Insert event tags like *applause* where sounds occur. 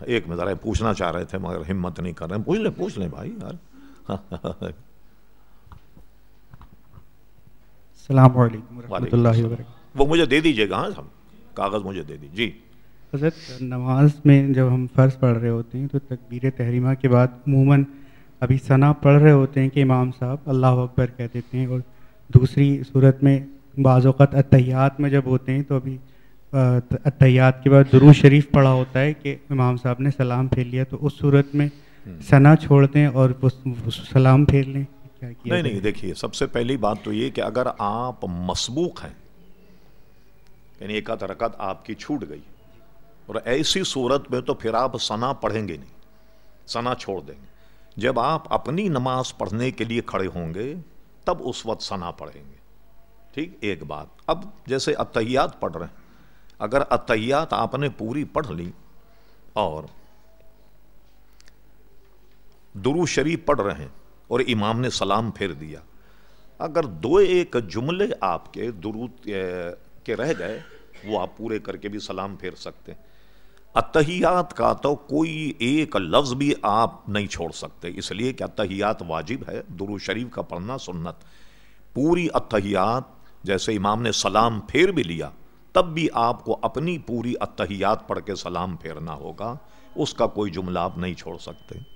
ایک میں ذرا پوچھنا چاہ رہے تھے مگر ہمت نہیں کر رہے۔ پوچھ لیں پوچھ لیں بھائی یار۔ *laughs* السلام علیکم ورحمۃ اللہ وبرکاتہ۔ وہ مجھے دے دیجیے گا ہاں کاغذ مجھے دے دیجیے جی۔ حضرت نماز میں جب ہم فرض پڑھ رہے ہوتے ہیں تو تکبیر تحریمہ کے بعد عموماً ابھی ثنا پڑھ رہے ہوتے ہیں کہ امام صاحب اللہ اکبر کہہ دیتے ہیں اور دوسری صورت میں بعض اوقات اتحیات میں جب ہوتے ہیں تو ابھی اتحیات کے بعد درو شریف پڑھا ہوتا ہے کہ امام صاحب نے سلام پھیر لیا تو اس صورت میں ثنا چھوڑ دیں اور سلام پھیر لیں۔ نہیں نہیں دیکھیے سب سے پہلی بات تو یہ کہ اگر آپ مسبوق ہیں یعنی ایک رکعت آپ کی چھوٹ گئی اور ایسی صورت میں تو پھر آپ ثنا پڑھیں گے نہیں ثنا چھوڑ دیں گے۔ جب آپ اپنی نماز پڑھنے کے لیے کھڑے ہوں گے تب اس وقت ثنا پڑھیں گے۔ ٹھیک ایک بات۔ اب جیسے اتحیات پڑھ رہے ہیں اگر اتحیات آپ نے پوری پڑھ لی اور درو شریف پڑھ رہے ہیں اور امام نے سلام پھیر دیا، اگر دو ایک جملے آپ کے درو کے رہ گئے، وہ آپ پورے کر کے بھی سلام پھیر سکتے ہیں۔ اتحیات کا تو کوئی ایک لفظ بھی آپ نہیں چھوڑ سکتے، اس لیے کہ اتحیات واجب ہے، درو شریف کا پڑھنا سنت۔ پوری اتحیات جیسے امام نے سلام پھیر بھی لیا تب بھی آپ کو اپنی پوری اتحیات پڑھ کے سلام پھیرنا ہوگا، اس کا کوئی جملہ آپ نہیں چھوڑ سکتے۔